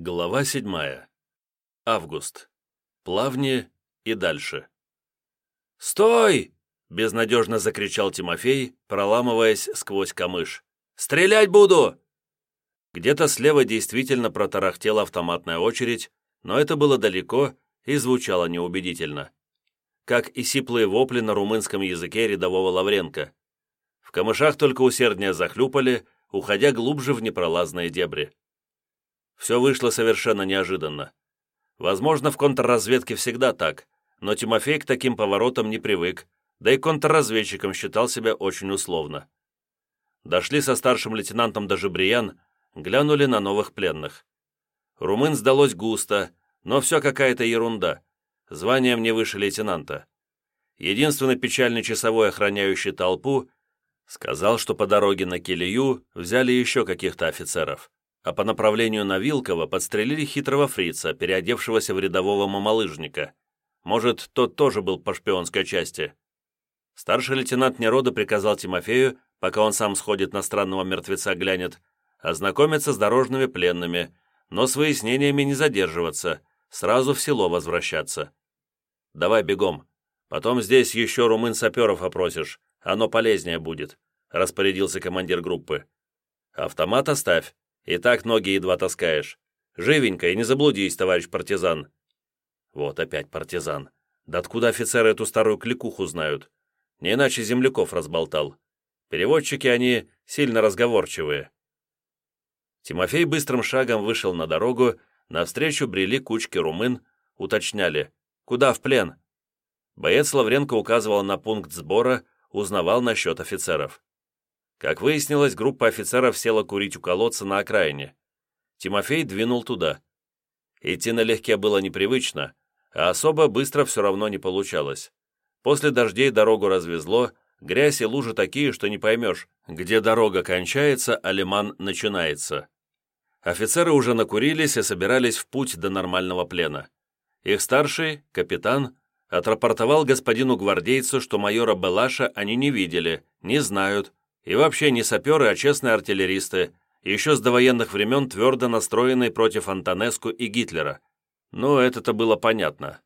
Глава седьмая. Август. Плавни и дальше. «Стой!» — безнадежно закричал Тимофей, проламываясь сквозь камыш. «Стрелять буду!» Где-то слева действительно протарахтела автоматная очередь, но это было далеко и звучало неубедительно. Как и сиплые вопли на румынском языке рядового Лавренко. В камышах только усерднее захлюпали, уходя глубже в непролазные дебри. Все вышло совершенно неожиданно. Возможно, в контрразведке всегда так, но Тимофей к таким поворотам не привык, да и контрразведчиком считал себя очень условно. Дошли со старшим лейтенантом до Жебриян, глянули на новых пленных. Румын сдалось густо, но все какая-то ерунда. Званием не выше лейтенанта. Единственный печальный часовой, охраняющий толпу, сказал, что по дороге на Килию взяли еще каких-то офицеров а по направлению на Вилково подстрелили хитрого фрица, переодевшегося в рядового мамалыжника. Может, тот тоже был по шпионской части. Старший лейтенант Нерода приказал Тимофею, пока он сам сходит на странного мертвеца глянет, ознакомиться с дорожными пленными, но с выяснениями не задерживаться, сразу в село возвращаться. «Давай бегом. Потом здесь еще румын-саперов опросишь, оно полезнее будет», распорядился командир группы. «Автомат оставь, и так ноги едва таскаешь. Живенько и не заблудись, товарищ партизан». Вот опять партизан. Да откуда офицеры эту старую кликуху знают? Не иначе земляков разболтал. Переводчики они сильно разговорчивые. Тимофей быстрым шагом вышел на дорогу, навстречу брели кучки румын, уточняли, куда в плен. Боец Лавренко указывал на пункт сбора, узнавал насчет офицеров. Как выяснилось, группа офицеров села курить у колодца на окраине. Тимофей двинул туда. Идти налегке было непривычно, а особо быстро все равно не получалось. После дождей дорогу развезло, грязь и лужи такие, что не поймешь, где дорога кончается, а лиман начинается. Офицеры уже накурились и собирались в путь до нормального плена. Их старший, капитан, отрапортовал господину гвардейцу, что майора Белаша они не видели, не знают, и вообще не саперы, а честные артиллеристы, еще с довоенных времен твердо настроенные против Антонеску и Гитлера. Ну, это-то было понятно.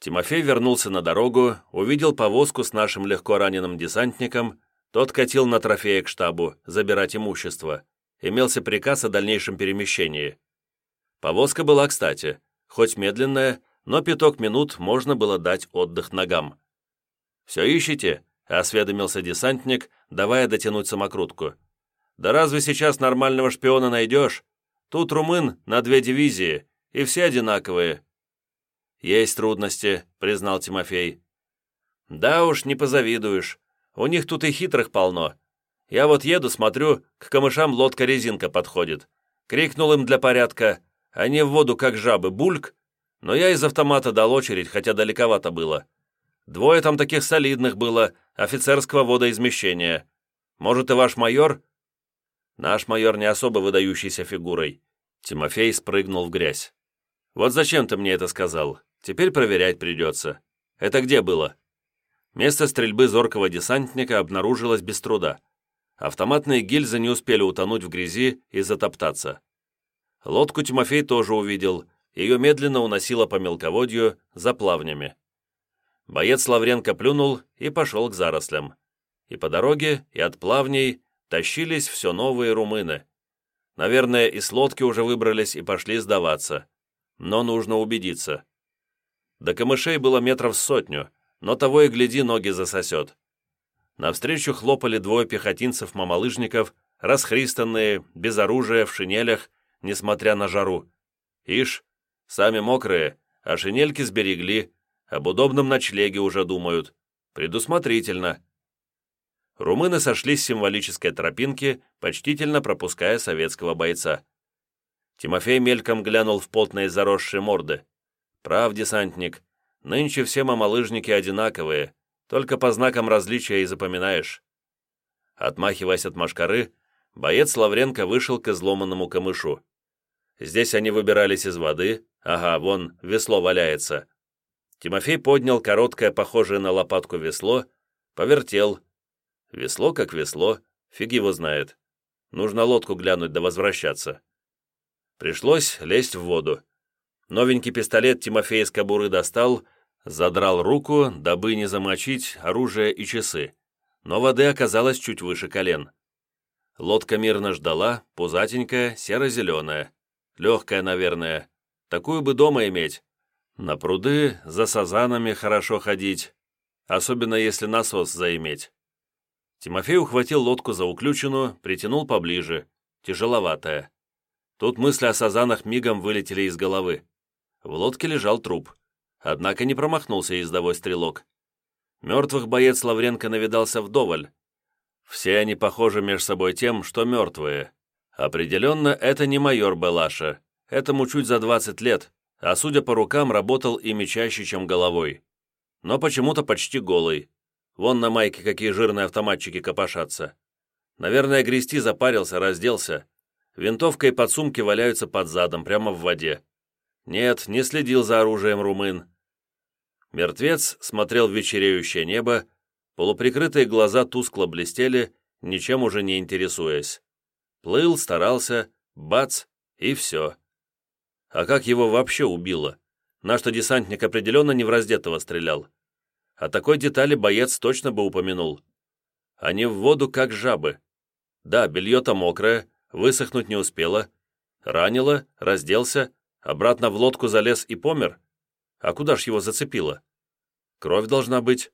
Тимофей вернулся на дорогу, увидел повозку с нашим легко раненым десантником, тот катил на трофея к штабу, забирать имущество. Имелся приказ о дальнейшем перемещении. Повозка была кстати, хоть медленная, но пяток минут можно было дать отдых ногам. «Все ищете?» — осведомился десантник, давая дотянуть самокрутку. «Да разве сейчас нормального шпиона найдешь? Тут румын на две дивизии, и все одинаковые». «Есть трудности», — признал Тимофей. «Да уж, не позавидуешь. У них тут и хитрых полно. Я вот еду, смотрю, к камышам лодка-резинка подходит. Крикнул им для порядка. Они в воду, как жабы, бульк. Но я из автомата дал очередь, хотя далековато было. Двое там таких солидных было, офицерского водоизмещения. Может, и ваш майор?» Наш майор не особо выдающейся фигурой. Тимофей спрыгнул в грязь. «Вот зачем ты мне это сказал? Теперь проверять придется. Это где было?» Место стрельбы зоркого десантника обнаружилось без труда. Автоматные гильзы не успели утонуть в грязи и затоптаться. Лодку Тимофей тоже увидел. Ее медленно уносило по мелководью за плавнями. Боец Лавренко плюнул и пошел к зарослям. И по дороге, и от плавней тащились все новые румыны. Наверное, и с лодки уже выбрались и пошли сдаваться. Но нужно убедиться. До камышей было метров сотню, но того и гляди, ноги засосет. Навстречу хлопали двое пехотинцев-мамалыжников, расхристанные, без оружия, в шинелях, несмотря на жару. Ишь, сами мокрые, а шинельки сберегли, об удобном ночлеге уже думают. Предусмотрительно. Румыны сошли с символической тропинки, почтительно пропуская советского бойца. Тимофей мельком глянул в потные заросшие морды. «Прав, десантник, нынче все мамалыжники одинаковые, только по знакам различия и запоминаешь». Отмахиваясь от машкары, боец Лавренко вышел к изломанному камышу. Здесь они выбирались из воды, ага, вон, весло валяется, Тимофей поднял короткое, похожее на лопатку весло, повертел. Весло как весло, фиг его знает. Нужно лодку глянуть да возвращаться. Пришлось лезть в воду. Новенький пистолет Тимофей из кобуры достал, задрал руку, дабы не замочить оружие и часы. Но воды оказалось чуть выше колен. Лодка мирно ждала, пузатенькая, серо-зеленая. Легкая, наверное. Такую бы дома иметь. На пруды за сазанами хорошо ходить, особенно если насос заиметь. Тимофей ухватил лодку за уключину, притянул поближе. Тяжеловатая. Тут мысли о сазанах мигом вылетели из головы. В лодке лежал труп. Однако не промахнулся ездовой стрелок. Мертвых боец Лавренко навидался вдоволь. Все они похожи между собой тем, что мертвые. Определенно, это не майор Белаша. Этому чуть за 20 лет, а судя по рукам, работал ими чаще, чем головой. Но почему-то почти голый. Вон на майке какие жирные автоматчики копошатся. Наверное, грести запарился, разделся. Винтовка и подсумки валяются под задом, прямо в воде. Нет, не следил за оружием румын. Мертвец смотрел в вечереющее небо, полуприкрытые глаза тускло блестели, ничем уже не интересуясь. Плыл, старался, бац, и все. А как его вообще убило? Наш-то десантник определенно не в раздетого стрелял. О такой детали боец точно бы упомянул. Они в воду как жабы. Да, белье-то мокрое, высохнуть не успело. Ранило, разделся, обратно в лодку залез и помер. А куда ж его зацепило? Кровь должна быть.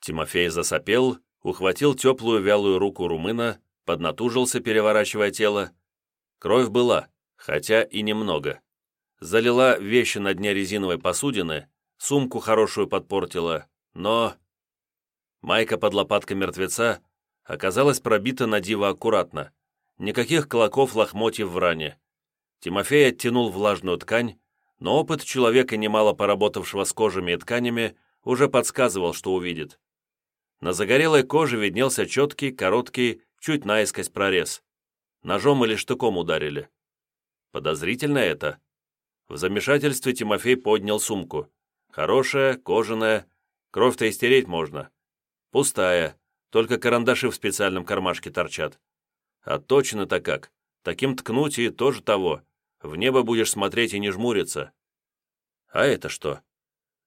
Тимофей засопел, ухватил теплую вялую руку румына, поднатужился, переворачивая тело. Кровь была, хотя и немного. Залила вещи на дне резиновой посудины, сумку хорошую подпортила, но... Майка под лопаткой мертвеца оказалась пробита на диво аккуратно. Никаких клоков лохмотьев в ране. Тимофей оттянул влажную ткань, но опыт человека, немало поработавшего с кожами и тканями, уже подсказывал, что увидит. На загорелой коже виднелся четкий, короткий, чуть наискось прорез. Ножом или штыком ударили. Подозрительно это. В замешательстве Тимофей поднял сумку. Хорошая, кожаная, кровь-то истереть можно. Пустая, только карандаши в специальном кармашке торчат. А точно-то как, таким ткнуть и тоже того. В небо будешь смотреть и не жмуриться. А это что?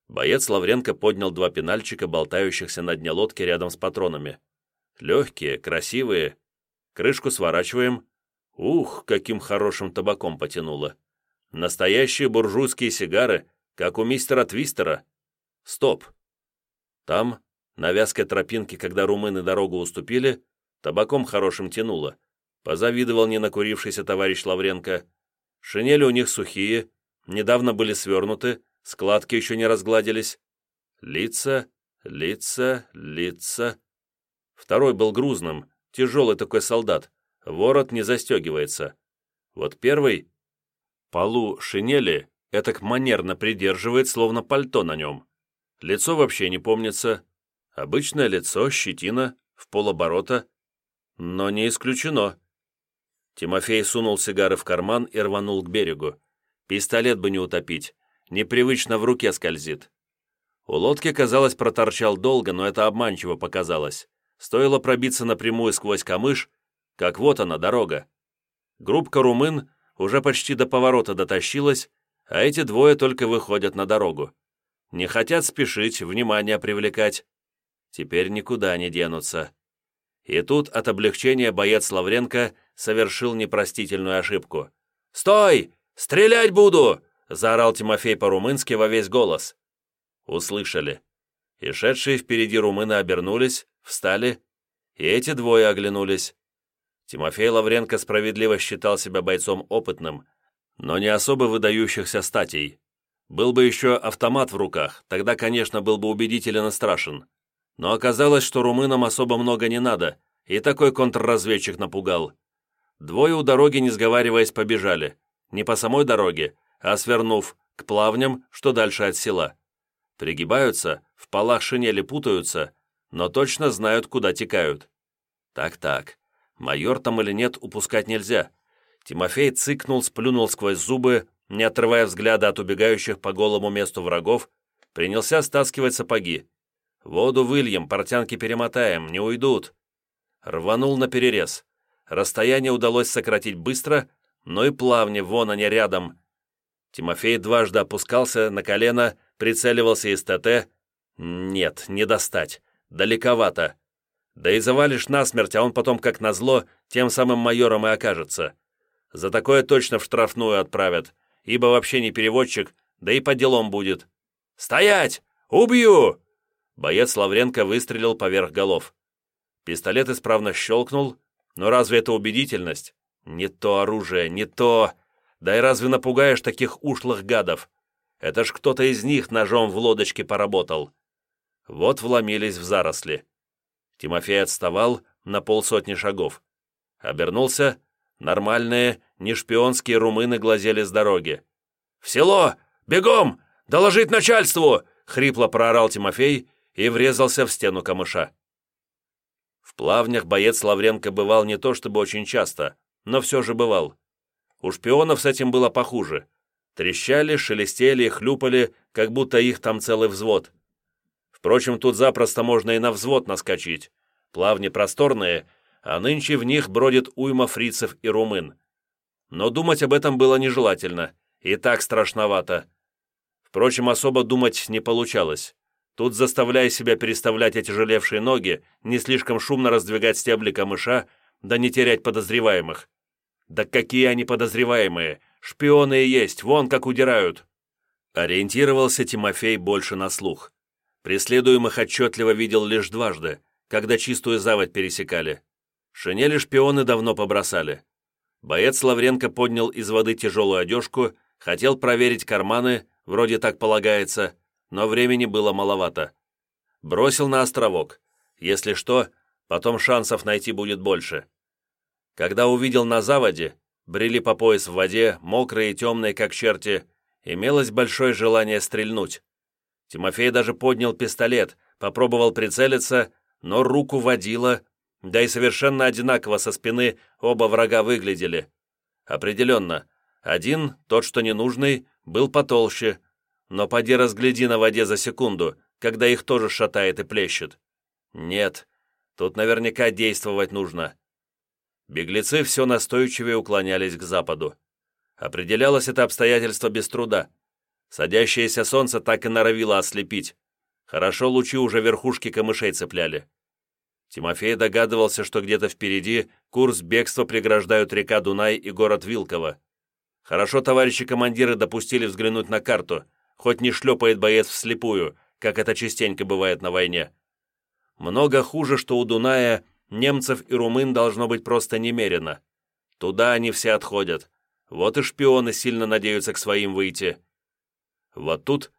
Боец Лавренко поднял два пенальчика, болтающихся на дне лодки рядом с патронами. Легкие, красивые. Крышку сворачиваем, Ух, каким хорошим табаком потянуло. Настоящие буржуйские сигары, как у мистера Твистера. Стоп. Там, на вязкой тропинке, когда румыны дорогу уступили, табаком хорошим тянуло. Позавидовал ненакурившийся товарищ Лавренко. Шинели у них сухие, недавно были свернуты, складки еще не разгладились. Лица, лица, лица. Второй был грузным, тяжелый такой солдат, ворот не застегивается. Вот первый, полу шинели, этак манерно придерживает, словно пальто на нем. Лицо вообще не помнится. Обычное лицо, щетина, в полоборота. Но не исключено. Тимофей сунул сигары в карман и рванул к берегу. Пистолет бы не утопить. Непривычно в руке скользит. У лодки, казалось, проторчал долго, но это обманчиво показалось. Стоило пробиться напрямую сквозь камыш, как вот она, дорога. Группка румын уже почти до поворота дотащилась, а эти двое только выходят на дорогу. Не хотят спешить, внимание привлекать. Теперь никуда не денутся. И тут от облегчения боец Лавренко совершил непростительную ошибку. «Стой! Стрелять буду!» — заорал Тимофей по-румынски во весь голос. Услышали. И шедшие впереди румыны обернулись, встали, и эти двое оглянулись. Тимофей Лавренко справедливо считал себя бойцом опытным, но не особо выдающихся статей. Был бы еще автомат в руках, тогда, конечно, был бы убедителен и страшен. Но оказалось, что румынам особо много не надо, и такой контрразведчик напугал. Двое у дороги, не сговариваясь, побежали. Не по самой дороге, а свернув к плавням, что дальше от села. Пригибаются, в полах шинели путаются, но точно знают, куда текают. Так-так, Майор там или нет, упускать нельзя. Тимофей цыкнул, сплюнул сквозь зубы, не отрывая взгляда от убегающих по голому месту врагов, принялся стаскивать сапоги. «Воду выльем, портянки перемотаем, не уйдут». Рванул на перерез. Расстояние удалось сократить быстро, Ну и плавни, вон они рядом. Тимофей дважды опускался на колено, прицеливался из ТТ. Нет, не достать. Далековато. Да и завалишь насмерть, а он потом, как назло, тем самым майором и окажется. За такое точно в штрафную отправят, ибо вообще не переводчик, да и по делам будет. «Стоять! Убью!» Боец Лавренко выстрелил поверх голов. Пистолет исправно щелкнул, но разве это убедительность? Не то оружие, не то... Да и разве напугаешь таких ушлых гадов? Это ж кто-то из них ножом в лодочке поработал. Вот вломились в заросли. Тимофей отставал на полсотни шагов. Обернулся. Нормальные, не шпионские румыны глазели с дороги. «В село! Бегом! Доложить начальству!» — хрипло проорал Тимофей и врезался в стену камыша. В плавнях боец Лавренко бывал не то чтобы очень часто, но все же бывал. У шпионов с этим было похуже. Трещали, шелестели, хлюпали, как будто их там целый взвод. Впрочем, тут запросто можно и на взвод наскочить. Плавни просторные, а нынче в них бродит уйма фрицев и румын. Но думать об этом было нежелательно, и так страшновато. Впрочем, особо думать не получалось. Тут, заставляя себя переставлять отяжелевшие ноги, не слишком шумно раздвигать стебли камыша, да не терять подозреваемых. Да какие они подозреваемые! Шпионы и есть, вон как удирают!» Ориентировался Тимофей больше на слух. Преследуемых отчетливо видел лишь дважды, когда чистую заводь пересекали. Шинели шпионы давно побросали. Боец Лавренко поднял из воды тяжелую одежку, хотел проверить карманы, вроде так полагается, но времени было маловато. Бросил на островок. Если что, потом шансов найти будет больше. Когда увидел на заводе, брели по пояс в воде, мокрые и темные, как черти, имелось большое желание стрельнуть. Тимофей даже поднял пистолет, попробовал прицелиться, но руку водило, да и совершенно одинаково со спины оба врага выглядели. Определенно, один, тот, что ненужный, был потолще, но поди разгляди на воде за секунду, когда их тоже шатает и плещет. Нет, тут наверняка действовать нужно. Беглецы все настойчивее уклонялись к западу. Определялось это обстоятельство без труда. Садящееся солнце так и норовило ослепить. Хорошо лучи уже верхушки камышей цепляли. Тимофей догадывался, что где-то впереди курс бегства преграждают река Дунай и город Вилково. Хорошо товарищи командиры допустили взглянуть на карту, хоть не шлепает боец вслепую, как это частенько бывает на войне. Много хуже, что у Дуная немцев и румын должно быть просто немерено. Туда они все отходят. Вот и шпионы сильно надеются к своим выйти. Вот тут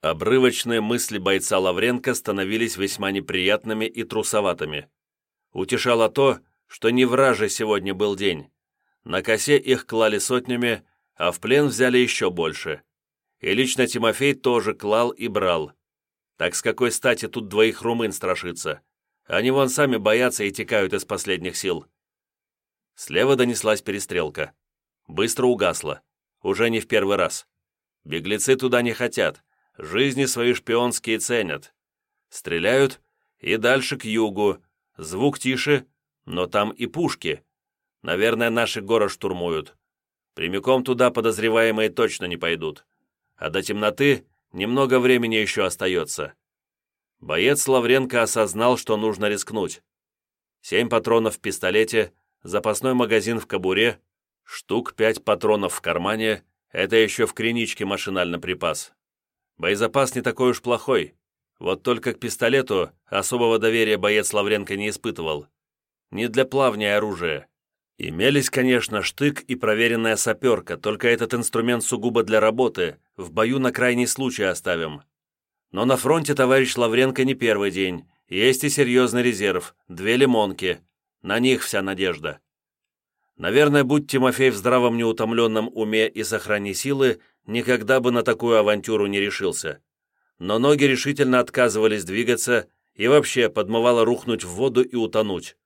обрывочные мысли бойца Лавренко становились весьма неприятными и трусоватыми. Утешало то, что не враже сегодня был день. На косе их клали сотнями, а в плен взяли еще больше и лично Тимофей тоже клал и брал. Так с какой стати тут двоих румын страшиться? Они вон сами боятся и текают из последних сил. Слева донеслась перестрелка. Быстро угасла. Уже не в первый раз. Беглецы туда не хотят. Жизни свои шпионские ценят. Стреляют и дальше к югу. Звук тише, но там и пушки. Наверное, наши город штурмуют. Прямиком туда подозреваемые точно не пойдут а до темноты немного времени еще остается. Боец Лавренко осознал, что нужно рискнуть. Семь патронов в пистолете, запасной магазин в кобуре, штук пять патронов в кармане — это еще в криничке машинально припас. Боезапас не такой уж плохой. Вот только к пистолету особого доверия боец Лавренко не испытывал. Не для плавня оружия. Имелись, конечно, штык и проверенная саперка, только этот инструмент сугубо для работы, в бою на крайний случай оставим. Но на фронте товарищ Лавренко не первый день, есть и серьезный резерв, две лимонки, на них вся надежда. Наверное, будь Тимофей в здравом неутомленном уме и сохрани силы, никогда бы на такую авантюру не решился. Но ноги решительно отказывались двигаться и вообще подмывало рухнуть в воду и утонуть.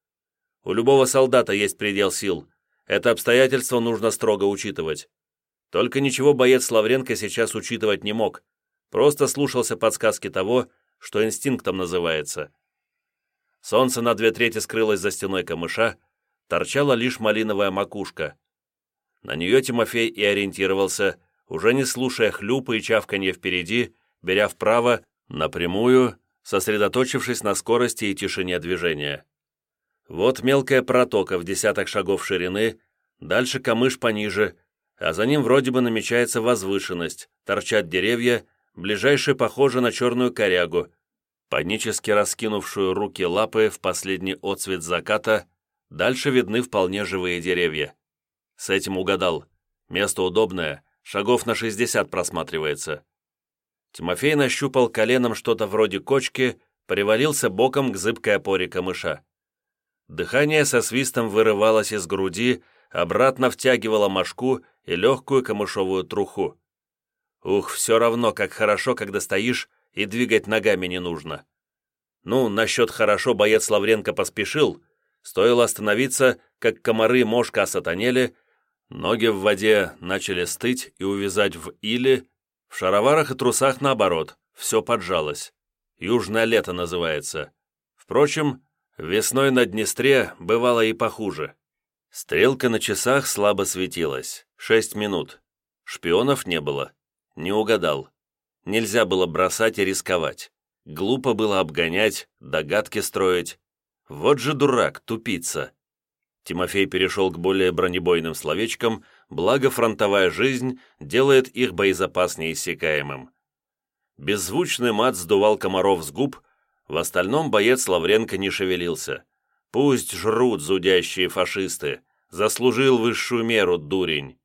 У любого солдата есть предел сил. Это обстоятельство нужно строго учитывать. Только ничего боец Лавренко сейчас учитывать не мог. Просто слушался подсказки того, что инстинктом называется. Солнце на две трети скрылось за стеной камыша, торчала лишь малиновая макушка. На нее Тимофей и ориентировался, уже не слушая хлюпа и чавканье впереди, беря вправо, напрямую, сосредоточившись на скорости и тишине движения. Вот мелкая протока в десяток шагов ширины, дальше камыш пониже, а за ним вроде бы намечается возвышенность, торчат деревья, ближайшие похожи на черную корягу, панически раскинувшую руки лапы в последний отцвет заката, дальше видны вполне живые деревья. С этим угадал. Место удобное, шагов на 60 просматривается. Тимофей нащупал коленом что-то вроде кочки, привалился боком к зыбкой опоре камыша. Дыхание со свистом вырывалось из груди, обратно втягивало мошку и легкую камышовую труху. Ух, все равно, как хорошо, когда стоишь и двигать ногами не нужно. Ну, насчет «хорошо» боец Лавренко поспешил, стоило остановиться, как комары мошка осатанели, ноги в воде начали стыть и увязать в иле, в шароварах и трусах наоборот, все поджалось. Южное лето называется. Впрочем, весной на Днестре бывало и похуже. Стрелка на часах слабо светилась. Шесть минут. Шпионов не было. Не угадал. Нельзя было бросать и рисковать. Глупо было обгонять, догадки строить. Вот же дурак, тупица. Тимофей перешел к более бронебойным словечкам, благо фронтовая жизнь делает их боезапаснее иссякаемым. Беззвучный мат сдувал комаров с губ, в остальном боец Лавренко не шевелился. Пусть жрут зудящие фашисты, заслужил высшую меру, дурень.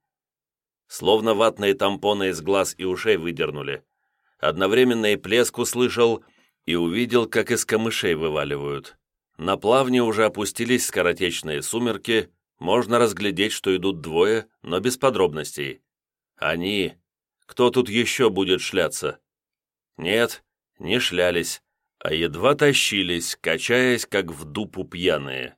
Словно ватные тампоны из глаз и ушей выдернули. Одновременно и плеск услышал, и увидел, как из камышей вываливают. На плавне уже опустились скоротечные сумерки, можно разглядеть, что идут двое, но без подробностей. Они. Кто тут еще будет шляться? Нет, не шлялись, а едва тащились, качаясь, как в дупу пьяные.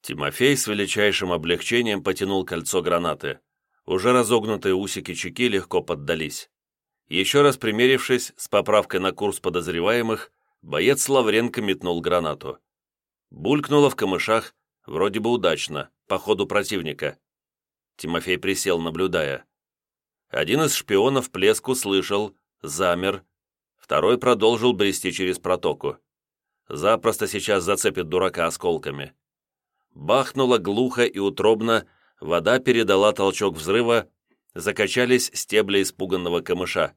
Тимофей с величайшим облегчением потянул кольцо гранаты. Уже разогнутые усики чеки легко поддались. Еще раз примерившись, с поправкой на курс подозреваемых, боец Лавренко метнул гранату. Булькнуло в камышах, вроде бы удачно, по ходу противника. Тимофей присел, наблюдая. Один из шпионов плеск услышал, замер, второй продолжил брести через протоку. Запросто сейчас зацепит дурака осколками. Бахнуло глухо и утробно, вода передала толчок взрыва, закачались стебли испуганного камыша.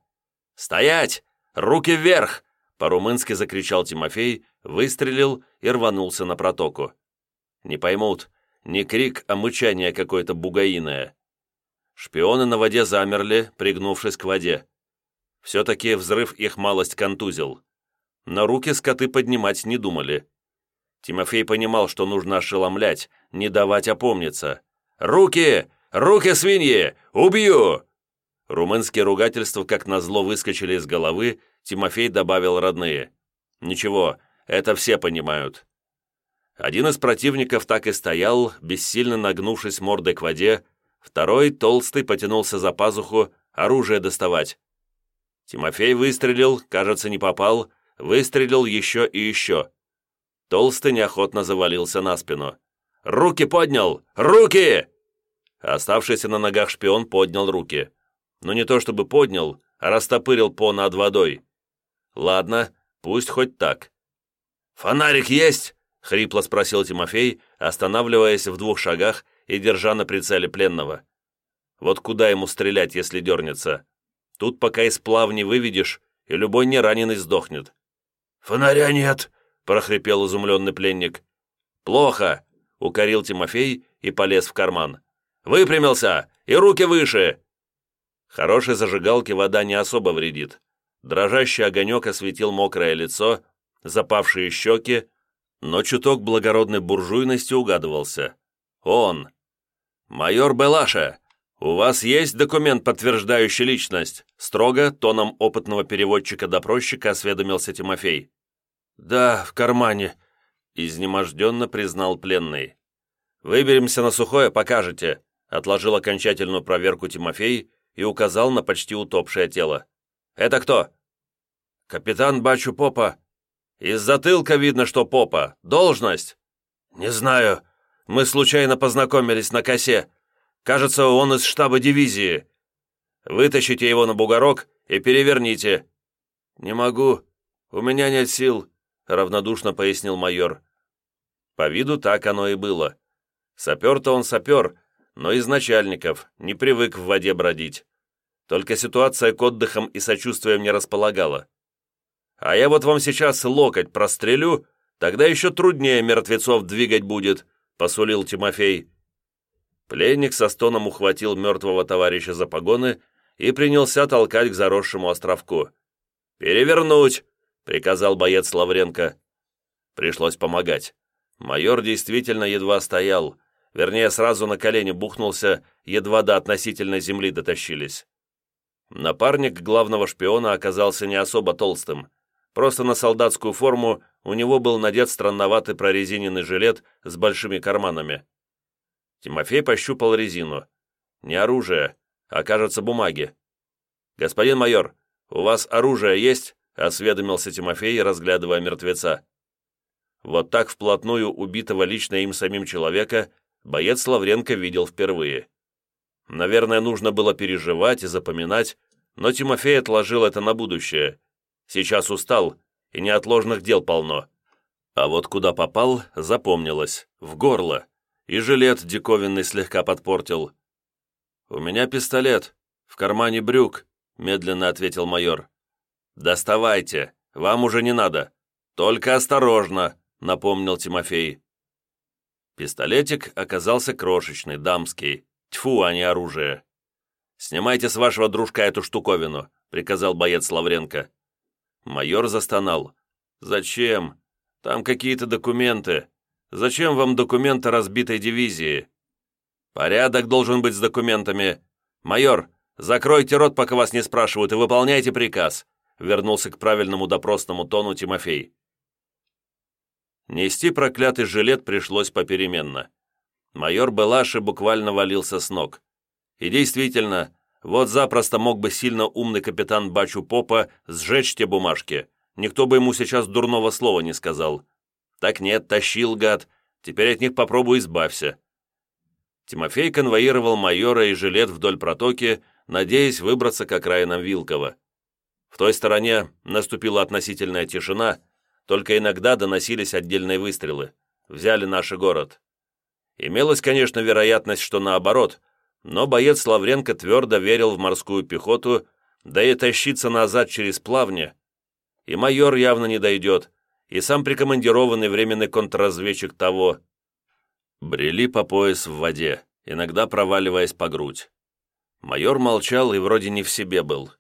«Стоять! Руки вверх!» По-румынски закричал Тимофей, выстрелил и рванулся на протоку. Не поймут, не крик, а мычание какое-то бугаиное. Шпионы на воде замерли, пригнувшись к воде. Все-таки взрыв их малость контузил. Но руки скоты поднимать не думали. Тимофей понимал, что нужно ошеломлять, не давать опомниться. «Руки! Руки, свиньи! Убью!» Румынские ругательства, как назло, выскочили из головы, Тимофей добавил родные. «Ничего, это все понимают». Один из противников так и стоял, бессильно нагнувшись мордой к воде, второй, толстый, потянулся за пазуху, оружие доставать. Тимофей выстрелил, кажется, не попал, выстрелил еще и еще. Толстый неохотно завалился на спину. «Руки поднял! Руки!» Оставшийся на ногах шпион поднял руки но не то чтобы поднял, а растопырил по над водой. Ладно, пусть хоть так. «Фонарик есть?» — хрипло спросил Тимофей, останавливаясь в двух шагах и держа на прицеле пленного. «Вот куда ему стрелять, если дернется? Тут пока из плавни выведешь, и любой нераненый сдохнет». «Фонаря нет!» — прохрипел изумленный пленник. «Плохо!» — укорил Тимофей и полез в карман. «Выпрямился! И руки выше!» Хорошей зажигалке вода не особо вредит. Дрожащий огонек осветил мокрое лицо, запавшие щеки, но чуток благородной буржуйности угадывался. Он. «Майор Белаша, у вас есть документ, подтверждающий личность?» Строго, тоном опытного переводчика-допросчика осведомился Тимофей. «Да, в кармане», — изнеможденно признал пленный. «Выберемся на сухое, покажете», — отложил окончательную проверку Тимофей и указал на почти утопшее тело. «Это кто?» «Капитан Бачу Попа». «Из затылка видно, что Попа. Должность?» «Не знаю. Мы случайно познакомились на косе. Кажется, он из штаба дивизии. Вытащите его на бугорок и переверните». «Не могу. У меня нет сил», — равнодушно пояснил майор. По виду так оно и было. Сапер-то он сапер, но из начальников, не привык в воде бродить. Только ситуация к отдыхам и сочувствием не располагала. А я вот вам сейчас локоть прострелю, тогда еще труднее мертвецов двигать будет», — посулил Тимофей. Пленник со стоном ухватил мертвого товарища за погоны и принялся толкать к заросшему островку. «Перевернуть!» — приказал боец Лавренко. Пришлось помогать. Майор действительно едва стоял, вернее, сразу на колени бухнулся, едва до относительной земли дотащились. Напарник главного шпиона оказался не особо толстым. Просто на солдатскую форму у него был надет странноватый прорезиненный жилет с большими карманами. Тимофей пощупал резину. Не оружие, а, кажется, бумаги. «Господин майор, у вас оружие есть?» — осведомился Тимофей, разглядывая мертвеца. Вот так вплотную убитого лично им самим человека боец Лавренко видел впервые. Наверное, нужно было переживать и запоминать, но Тимофей отложил это на будущее. Сейчас устал, и неотложных дел полно. А вот куда попал, запомнилось, в горло, и жилет диковинный слегка подпортил. «У меня пистолет, в кармане брюк», — медленно ответил майор. «Доставайте, вам уже не надо. Только осторожно», — напомнил Тимофей. Пистолетик оказался крошечный, дамский. Тьфу, а не оружие. «Снимайте с вашего дружка эту штуковину», — приказал боец Лавренко. Майор застонал. «Зачем? Там какие-то документы. Зачем вам документы разбитой дивизии?» «Порядок должен быть с документами. Майор, закройте рот, пока вас не спрашивают, и выполняйте приказ», вернулся к правильному допросному тону Тимофей. Нести проклятый жилет пришлось попеременно. Майор Белаши буквально валился с ног. И действительно, вот запросто мог бы сильно умный капитан Бачу Попа сжечь те бумажки. Никто бы ему сейчас дурного слова не сказал. Так нет, тащил гад. Теперь от них попробуй избавься. Тимофей конвоировал майора и жилет вдоль протоки, надеясь выбраться к окраинам Вилкова. В той стороне наступила относительная тишина, только иногда доносились отдельные выстрелы. Взяли наш город. Имелась, конечно, вероятность, что наоборот, но боец Лавренко твердо верил в морскую пехоту, да и тащиться назад через плавни. И майор явно не дойдет, и сам прикомандированный временный контрразведчик того. Брели по пояс в воде, иногда проваливаясь по грудь. Майор молчал и вроде не в себе был.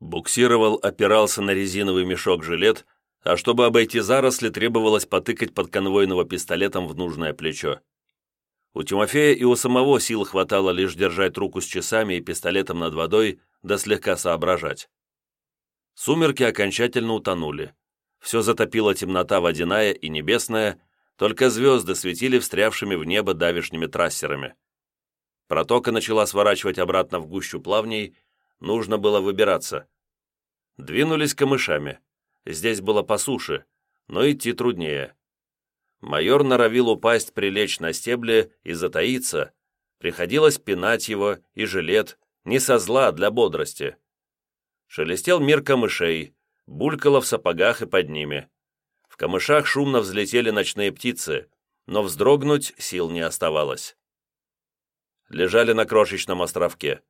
Буксировал, опирался на резиновый мешок-жилет, а чтобы обойти заросли, требовалось потыкать под конвойного пистолетом в нужное плечо. У Тимофея и у самого сил хватало лишь держать руку с часами и пистолетом над водой, да слегка соображать. Сумерки окончательно утонули. Все затопила темнота водяная и небесная, только звезды светили встрявшими в небо давишними трассерами. Протока начала сворачивать обратно в гущу плавней, нужно было выбираться. Двинулись камышами. Здесь было по суше, но идти труднее. Майор норовил упасть, прилечь на стебле и затаиться. Приходилось пинать его и жилет, не со зла, а для бодрости. Шелестел мир камышей, булькало в сапогах и под ними. В камышах шумно взлетели ночные птицы, но вздрогнуть сил не оставалось. Лежали на крошечном островке.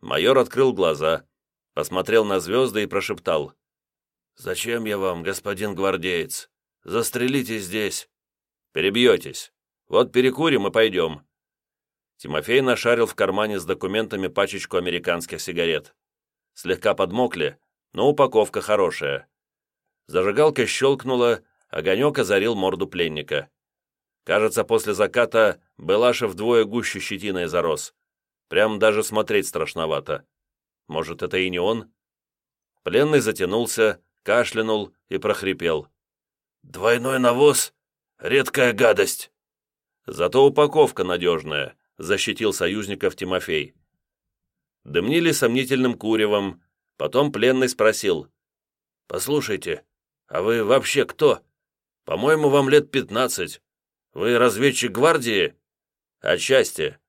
Майор открыл глаза, посмотрел на звезды и прошептал. «Зачем я вам, господин гвардеец? Застрелите здесь. Перебьетесь. Вот перекурим и пойдем». Тимофей нашарил в кармане с документами пачечку американских сигарет. Слегка подмокли, но упаковка хорошая. Зажигалка щелкнула, огонек озарил морду пленника. Кажется, после заката Белаша вдвое гуще щетиной зарос. Прям даже смотреть страшновато. Может, это и не он? Пленный затянулся, кашлянул и прохрипел. «Двойной навоз? Редкая гадость!» «Зато упаковка надежная», — защитил союзников Тимофей. Дымнили сомнительным куревом, потом пленный спросил. «Послушайте, а вы вообще кто? По-моему, вам лет пятнадцать. Вы разведчик гвардии?» «Отчасти.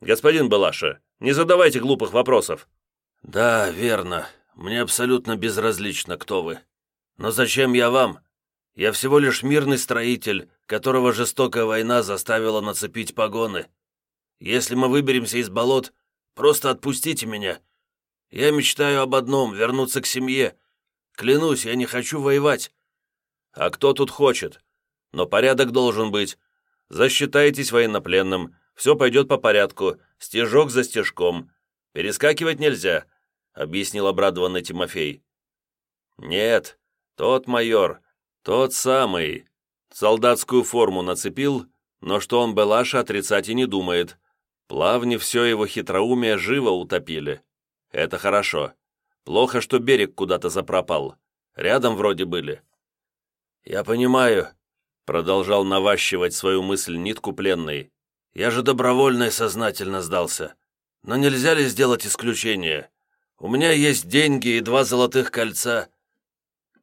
господин Балаша, не задавайте глупых вопросов». «Да, верно. Мне абсолютно безразлично, кто вы. Но зачем я вам? Я всего лишь мирный строитель, которого жестокая война заставила нацепить погоны. Если мы выберемся из болот, просто отпустите меня. Я мечтаю об одном — вернуться к семье. Клянусь, я не хочу воевать. А кто тут хочет? Но порядок должен быть. Засчитайтесь военнопленным, все пойдет по порядку, стежок за стежком. Перескакивать нельзя», — объяснил обрадованный Тимофей. «Нет, тот майор, тот самый. Солдатскую форму нацепил, но что он Белаша отрицать и не думает. Плавни все его хитроумие живо утопили. Это хорошо. Плохо, что берег куда-то запропал. Рядом вроде были. «Я понимаю», — продолжал наващивать свою мысль нитку пленный. «Я же добровольно и сознательно сдался. Но нельзя ли сделать исключение? У меня есть деньги и два золотых кольца».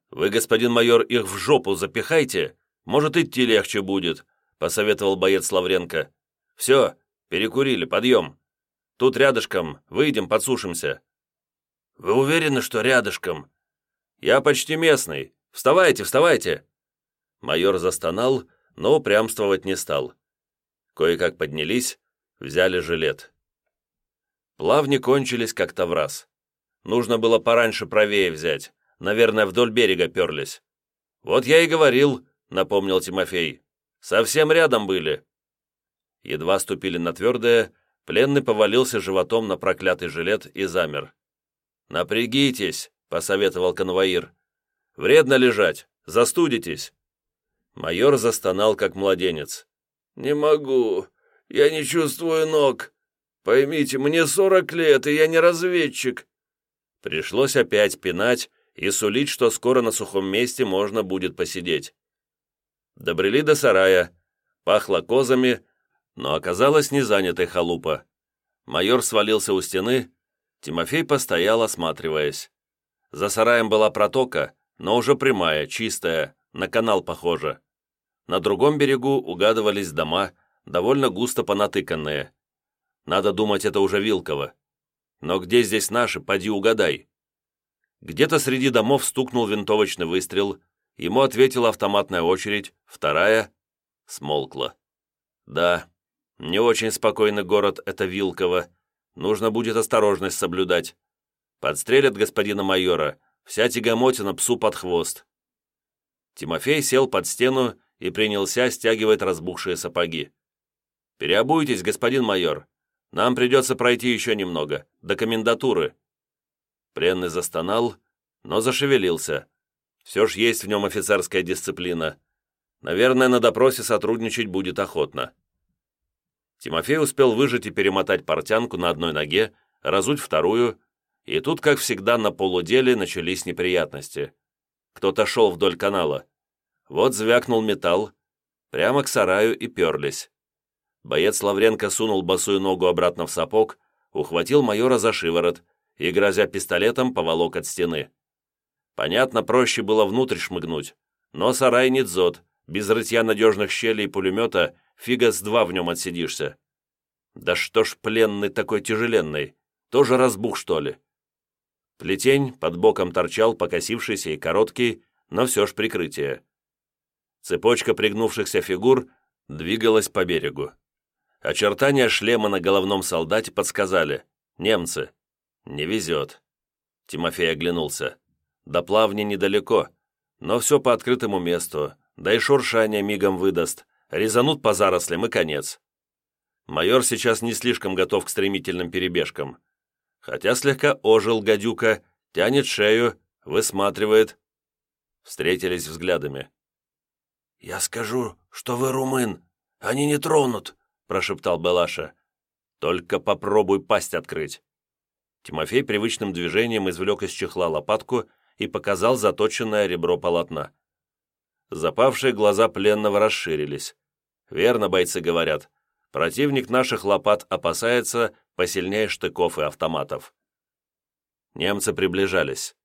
«Вы, господин майор, их в жопу запихайте, может, идти легче будет», — посоветовал боец Лавренко. «Все, перекурили, подъем. Тут рядышком, выйдем, подсушимся». «Вы уверены, что рядышком?» «Я почти местный. Вставайте, вставайте!» Майор застонал, но упрямствовать не стал. Кое-как поднялись, взяли жилет. Плавни кончились как-то в раз. Нужно было пораньше правее взять. Наверное, вдоль берега перлись. «Вот я и говорил», — напомнил Тимофей. «Совсем рядом были». Едва ступили на твердое, пленный повалился животом на проклятый жилет и замер. «Напрягитесь», — посоветовал конвоир. «Вредно лежать, застудитесь». Майор застонал, как младенец. «Не могу. Я не чувствую ног. Поймите, мне сорок лет, и я не разведчик». Пришлось опять пинать и сулить, что скоро на сухом месте можно будет посидеть. Добрели до сарая. Пахло козами, но оказалось не занятой халупа. Майор свалился у стены, Тимофей постоял, осматриваясь. За сараем была протока, но уже прямая, чистая, на канал похожа. На другом берегу угадывались дома, довольно густо понатыканные. Надо думать, это уже Вилково. Но где здесь наши, поди угадай. Где-то среди домов стукнул винтовочный выстрел, ему ответила автоматная очередь, вторая смолкла. Да, не очень спокойный город это Вилково, нужно будет осторожность соблюдать. Подстрелят господина майора, вся тягомотина псу под хвост. Тимофей сел под стену и принялся стягивать разбухшие сапоги. «Переобуйтесь, господин майор. Нам придется пройти еще немного, до комендатуры». Пленный застонал, но зашевелился. Все ж есть в нем офицерская дисциплина. Наверное, на допросе сотрудничать будет охотно. Тимофей успел выжать и перемотать портянку на одной ноге, разуть вторую, и тут, как всегда, на полуделе начались неприятности. Кто-то шел вдоль канала. Вот звякнул металл, прямо к сараю и перлись. Боец Лавренко сунул босую ногу обратно в сапог, ухватил майора за шиворот и, грозя пистолетом, поволок от стены. Понятно, проще было внутрь шмыгнуть, но сарай не дзот, без рытья надежных щелей и пулемета фига с два в нем отсидишься. Да что ж пленный такой тяжеленный, тоже разбух, что ли? Плетень под боком торчал, покосившийся и короткий, но все ж прикрытие. Цепочка пригнувшихся фигур двигалась по берегу. Очертания шлема на головном солдате подсказали. Немцы. Не везет. Тимофей оглянулся. До плавни недалеко, но все по открытому месту, да и шуршание мигом выдаст, резанут по зарослям и конец. Майор сейчас не слишком готов к стремительным перебежкам. Хотя слегка ожил гадюка, тянет шею, высматривает. Встретились взглядами. «Я скажу, что вы румын. Они не тронут», — прошептал Белаша. «Только попробуй пасть открыть». Тимофей привычным движением извлек из чехла лопатку и показал заточенное ребро полотна. Запавшие глаза пленного расширились. Верно бойцы говорят, противник наших лопат опасается посильнее штыков и автоматов. Немцы приближались.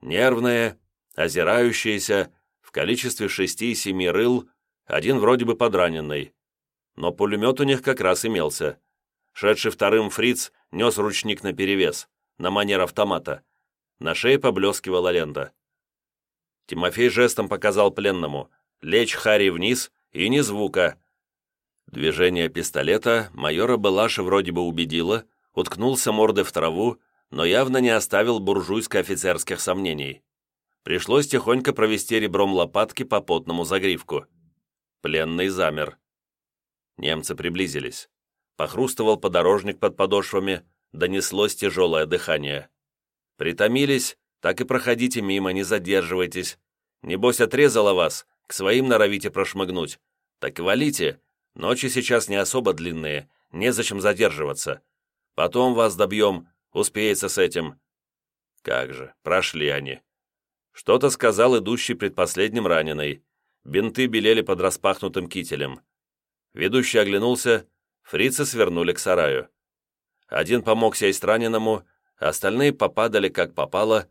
Нервные, озирающиеся, в количестве шести-семи рыл, один вроде бы подраненный. Но пулемет у них как раз имелся. Шедший вторым фриц нес ручник наперевес, на манер автомата. На шее поблескивала лента. Тимофей жестом показал пленному лечь Хари вниз и ни звука. Движение пистолета майора Балаша вроде бы убедило, уткнулся мордой в траву, но явно не оставил буржуйско-офицерских сомнений. Пришлось тихонько провести ребром лопатки по потному загривку. Пленный замер. Немцы приблизились. Похрустывал подорожник под подошвами, донеслось тяжелое дыхание. Притомились, так и проходите мимо, не задерживайтесь. Небось, отрезала вас, к своим норовите прошмыгнуть. Так валите, ночи сейчас не особо длинные, незачем задерживаться. Потом вас добьем, успеется с этим. Как же, прошли они. Что-то сказал идущий предпоследним раненый. Бинты белели под распахнутым кителем. Ведущий оглянулся, фрицы свернули к сараю. Один помог сесть раненому, остальные попадали как попало,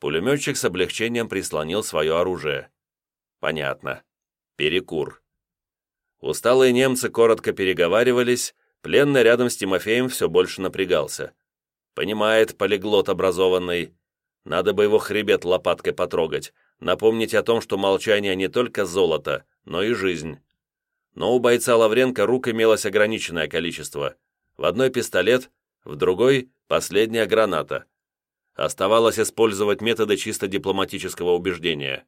пулеметчик с облегчением прислонил свое оружие. Понятно. Перекур. Усталые немцы коротко переговаривались, пленный рядом с Тимофеем все больше напрягался. Понимает полиглот образованный. Надо бы его хребет лопаткой потрогать, напомнить о том, что молчание не только золото, но и жизнь. Но у бойца Лавренко рук имелось ограниченное количество. В одной пистолет, в другой — последняя граната. Оставалось использовать методы чисто дипломатического убеждения.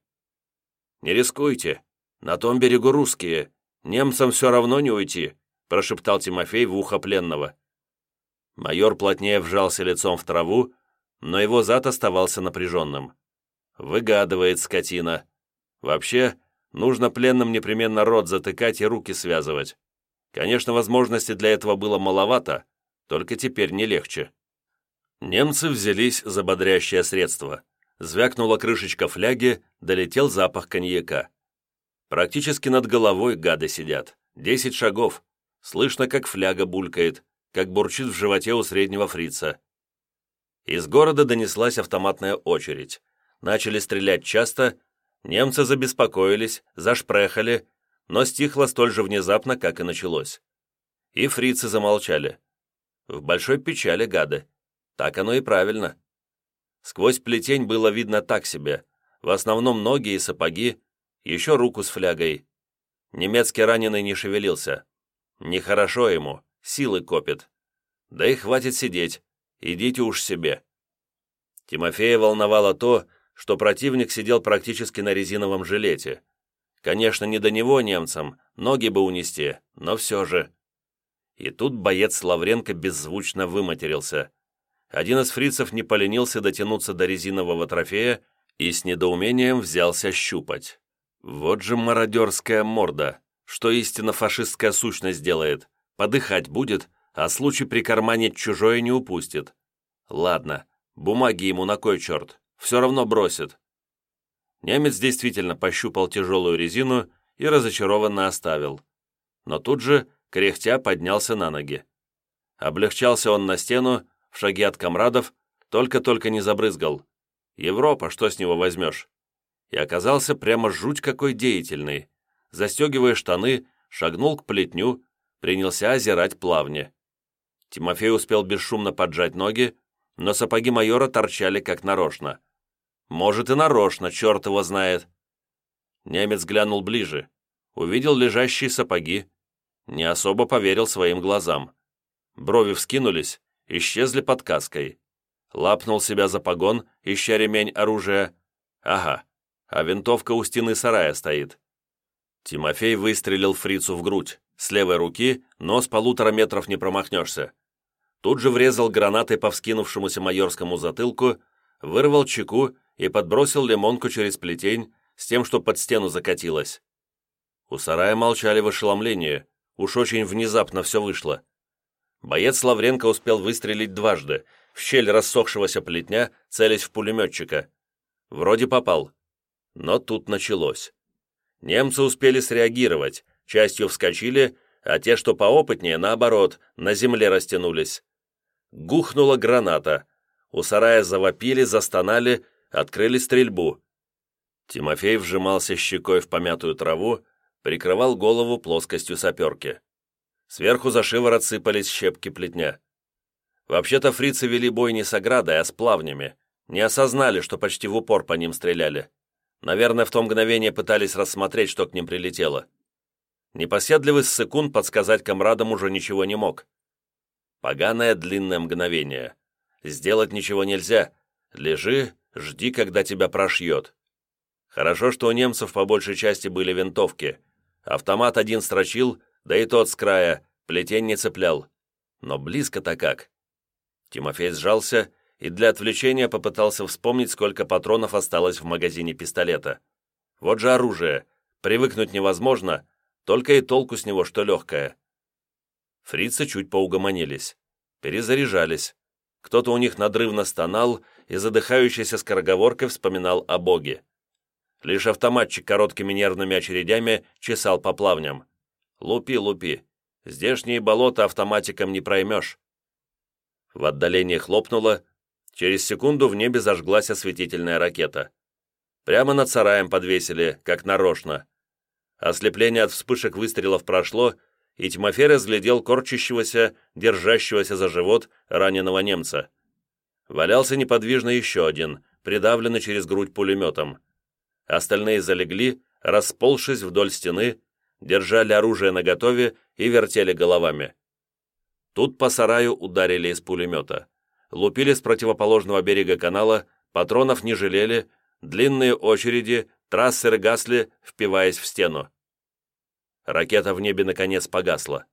«Не рискуйте. На том берегу русские. Немцам все равно не уйти», прошептал Тимофей в ухо пленного. Майор плотнее вжался лицом в траву, но его зад оставался напряженным. Выгадывает скотина. Вообще, нужно пленным непременно рот затыкать и руки связывать. Конечно, возможности для этого было маловато, только теперь не легче. Немцы взялись за бодрящее средство. Звякнула крышечка фляги, долетел запах коньяка. Практически над головой гады сидят. Десять шагов. Слышно, как фляга булькает, как бурчит в животе у среднего фрица. Из города донеслась автоматная очередь. Начали стрелять часто, немцы забеспокоились, зашпрехали, но стихло столь же внезапно, как и началось. И фрицы замолчали. В большой печали гады. Так оно и правильно. Сквозь плетень было видно так себе. В основном ноги и сапоги, еще руку с флягой. Немецкий раненый не шевелился. Нехорошо ему, силы копит. Да и хватит сидеть, идите уж себе. Тимофея волновало то, что противник сидел практически на резиновом жилете. Конечно, не до него немцам, ноги бы унести, но все же. И тут боец Лавренко беззвучно выматерился. Один из фрицев не поленился дотянуться до резинового трофея и с недоумением взялся щупать. Вот же мародерская морда, что истинно фашистская сущность делает. Подыхать будет, а случай прикарманить чужое не упустит. Ладно, бумаги ему на кой черт, все равно бросит. Немец действительно пощупал тяжелую резину и разочарованно оставил. Но тут же, кряхтя, поднялся на ноги. Облегчался он на стену, в шаге от комрадов, только-только не забрызгал. Европа, что с него возьмешь? И оказался прямо жуть какой деятельный. Застегивая штаны, шагнул к плетню, принялся озирать плавни. Тимофей успел бесшумно поджать ноги, но сапоги майора торчали как нарочно. Может и нарочно, черт его знает. Немец глянул ближе, увидел лежащие сапоги, не особо поверил своим глазам. Брови вскинулись, исчезли под каской. Лапнул себя за погон, ища ремень оружия. Ага, а винтовка у стены сарая стоит. Тимофей выстрелил фрицу в грудь. С левой руки, но с полутора метров не промахнешься. Тут же врезал гранатой по вскинувшемуся майорскому затылку, вырвал чеку и подбросил лимонку через плетень с тем, что под стену закатилась. У сарая молчали в ошеломлении, уж очень внезапно все вышло. Боец Лавренко успел выстрелить дважды, в щель рассохшегося плетня, целясь в пулеметчика. Вроде попал. Но тут началось. Немцы успели среагировать, частью вскочили, а те, что поопытнее, наоборот, на земле растянулись. Гухнула граната. У сарая завопили, застонали, открыли стрельбу. Тимофей вжимался щекой в помятую траву, прикрывал голову плоскостью саперки. Сверху за шиворот сыпались щепки плетня. Вообще-то фрицы вели бой не с оградой, а с плавнями. Не осознали, что почти в упор по ним стреляли. Наверное, в то мгновение пытались рассмотреть, что к ним прилетело. Непоседливый секунд подсказать комрадам уже ничего не мог. Поганое длинное мгновение. Сделать ничего нельзя. Лежи, жди, когда тебя прошьет. Хорошо, что у немцев по большей части были винтовки. Автомат один строчил, да и тот с края, плетень не цеплял. Но близко-то как. Тимофей сжался и для отвлечения попытался вспомнить, сколько патронов осталось в магазине пистолета. Вот же оружие. Привыкнуть невозможно, только и толку с него, что легкое. Фрицы чуть поугомонились. Перезаряжались. Кто-то у них надрывно стонал и задыхающейся скороговоркой вспоминал о Боге. Лишь автоматчик короткими нервными очередями чесал по плавням. «Лупи, лупи. Здешние болота автоматиком не проймешь». В отдалении хлопнуло. Через секунду в небе зажглась осветительная ракета. Прямо над сараем подвесили, как нарочно. Ослепление от вспышек выстрелов прошло, и Тимофей разглядел корчащегося, держащегося за живот раненого немца. Валялся неподвижно еще один, придавленный через грудь пулеметом. Остальные залегли, расползшись вдоль стены, держали оружие наготове и вертели головами. Тут по сараю ударили из пулемета. Лупили с противоположного берега канала, патронов не жалели, длинные очереди, трассеры гасли, впиваясь в стену. Ракета в небе наконец погасла.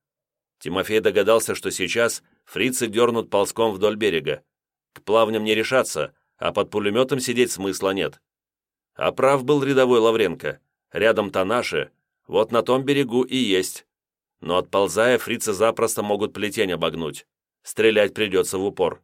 Тимофей догадался, что сейчас фрицы дернут ползком вдоль берега. К плавням не решаться, а под пулеметом сидеть смысла нет. А прав был рядовой Лавренко. Рядом-то наши, вот на том берегу и есть но отползая, фрицы запросто могут плетень обогнуть. Стрелять придется в упор.